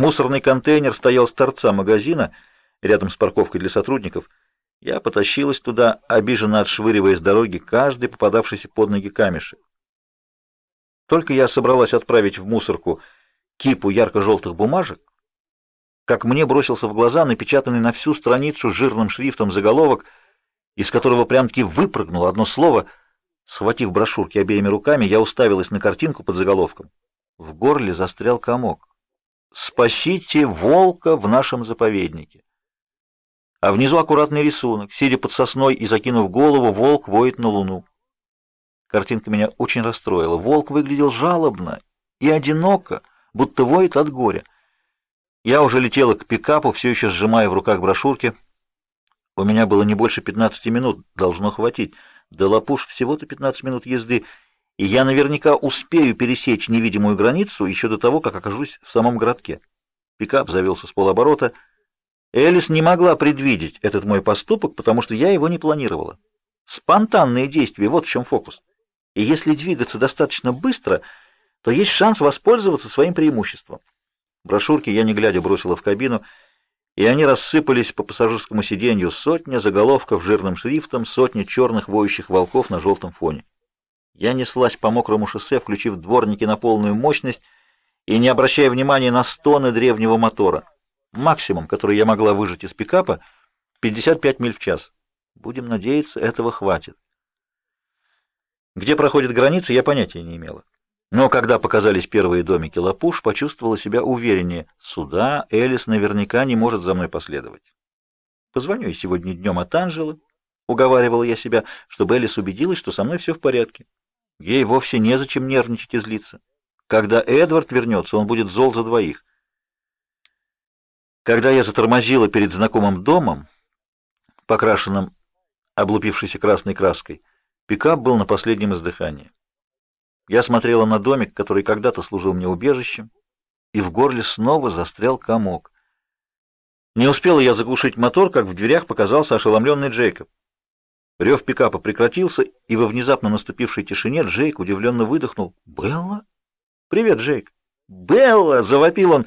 Мусорный контейнер стоял с торца магазина, рядом с парковкой для сотрудников. Я потащилась туда, обиженно отшвыривая с дороги каждый попадавшийся под ноги камешек. Только я собралась отправить в мусорку кипу ярко-желтых бумажек, как мне бросился в глаза напечатанный на всю страницу жирным шрифтом заголовок, из которого прям-таки выпрыгнуло одно слово. Схватив брошюрки обеими руками, я уставилась на картинку под заголовком. В горле застрял комок. «Спасите волка в нашем заповеднике». А внизу аккуратный рисунок. Сидя под сосной и закинув голову, волк воет на луну. Картинка меня очень расстроила. Волк выглядел жалобно и одиноко, будто воет от горя. Я уже летела к пикапу, все еще сжимая в руках брошюрки. У меня было не больше 15 минут, должно хватить. До Лапуш всего-то 15 минут езды, и я наверняка успею пересечь невидимую границу еще до того, как окажусь в самом городке. Пикап завелся с полоборота. Элис не могла предвидеть этот мой поступок, потому что я его не планировала. Спонтанные действия, вот в чем фокус. И если двигаться достаточно быстро, то есть шанс воспользоваться своим преимуществом. Брошюрки я не глядя бросила в кабину, и они рассыпались по пассажирскому сиденью сотня заголовков жирным шрифтом, сотня черных воющих волков на желтом фоне. Я неслась по мокрому шоссе, включив дворники на полную мощность и не обращая внимания на стоны древнего мотора. Максимум, который я могла выжать из пикапа, 55 миль в час. Будем надеяться, этого хватит. Где проходит граница, я понятия не имела. Но когда показались первые домики Лапуш, почувствовала себя увереннее. Сюда Элис наверняка не может за мной последовать. Позвоню ей сегодня днем от Анжелы, уговаривала я себя, чтобы Элис убедилась, что со мной все в порядке. Ей вовсе незачем нервничать и злиться. Когда Эдвард вернется, он будет зол за двоих. Когда я затормозила перед знакомым домом, покрашенным облупившейся красной краской, пикап был на последнем издыхании. Я смотрела на домик, который когда-то служил мне убежищем, и в горле снова застрял комок. Не успела я заглушить мотор, как в дверях показался ошеломленный Джейкоб. Рев пикапа прекратился, и во внезапно наступившей тишине Джейк удивленно выдохнул. «Белла?» «Привет, Джейк!» «Белла!» — завопил он,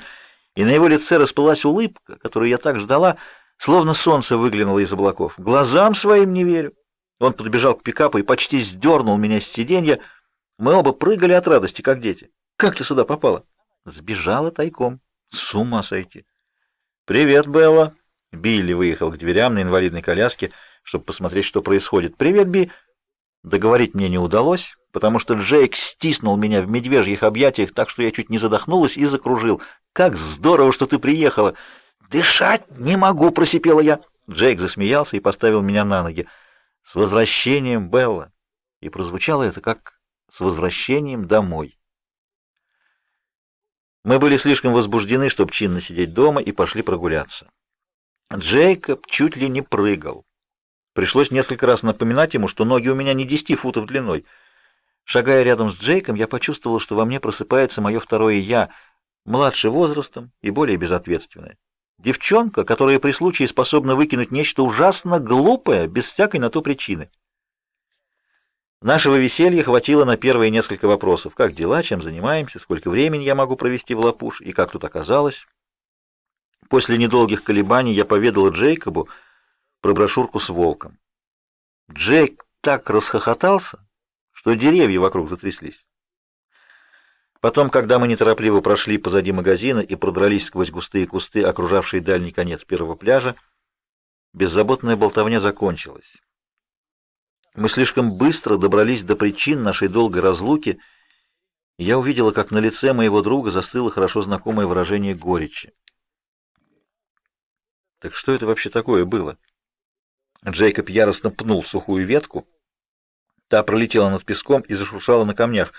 и на его лице расплылась улыбка, которую я так ждала, словно солнце выглянуло из облаков. «Глазам своим не верю!» Он подбежал к пикапу и почти сдернул меня с сиденья, мы оба прыгали от радости, как дети. Как ты сюда попала? Сбежала тайком. С ума сойти. Привет, Белла. Билли выехал к дверям на инвалидной коляске, чтобы посмотреть, что происходит. Привет, Би. Договорить мне не удалось, потому что Джейк стиснул меня в медвежьих объятиях, так что я чуть не задохнулась и закружил. Как здорово, что ты приехала. Дышать не могу, просипела я. Джейк засмеялся и поставил меня на ноги. С возвращением, Белла. И прозвучало это как с возвращением домой. Мы были слишком возбуждены, чтобы чинно сидеть дома, и пошли прогуляться. Джейкоб чуть ли не прыгал. Пришлось несколько раз напоминать ему, что ноги у меня не 10 футов длиной. Шагая рядом с Джейком, я почувствовал, что во мне просыпается мое второе «я», младше возрастом и более безответственное. Девчонка, которая при случае способна выкинуть нечто ужасно глупое, без всякой на то причины. Нашего веселья хватило на первые несколько вопросов. Как дела, чем занимаемся, сколько времени я могу провести в Лапуш и как тут оказалось. После недолгих колебаний я поведала Джейкобу про брошюрку с волком. Джейк так расхохотался, что деревья вокруг затряслись. Потом, когда мы неторопливо прошли позади магазина и продрались сквозь густые кусты, окружавшие дальний конец первого пляжа, беззаботная болтовня закончилась. Мы слишком быстро добрались до причин нашей долгой разлуки, и я увидела, как на лице моего друга застыло хорошо знакомое выражение горечи. Так что это вообще такое было? Джейкоб яростно пнул сухую ветку. Та пролетела над песком и зашуршала на камнях.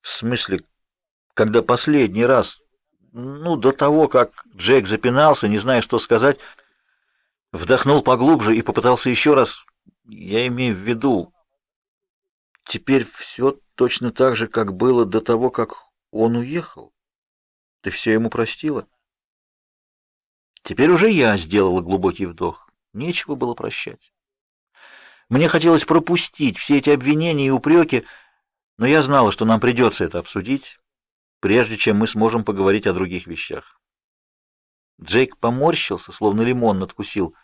В смысле, когда последний раз, ну, до того, как Джейк запинался, не зная, что сказать, вдохнул поглубже и попытался еще раз я имею в виду, теперь все точно так же, как было до того, как он уехал. Ты все ему простила? Теперь уже я сделала глубокий вдох. Нечего было прощать. Мне хотелось пропустить все эти обвинения и упреки, но я знала, что нам придется это обсудить, прежде чем мы сможем поговорить о других вещах. Джейк поморщился, словно лимон надкусил.